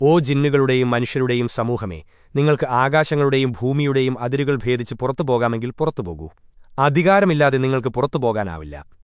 ഓ ജിന്നുകളുടെയും മനുഷ്യരുടെയും സമൂഹമേ നിങ്ങൾക്ക് ആകാശങ്ങളുടെയും ഭൂമിയുടെയും അതിരുകൾ ഭേദിച്ച് പുറത്തു പോകാമെങ്കിൽ പുറത്തുപോകൂ. അധികാരമില്ലാതെ നിങ്ങൾക്ക് പുറത്തു പോകാനാവില്ല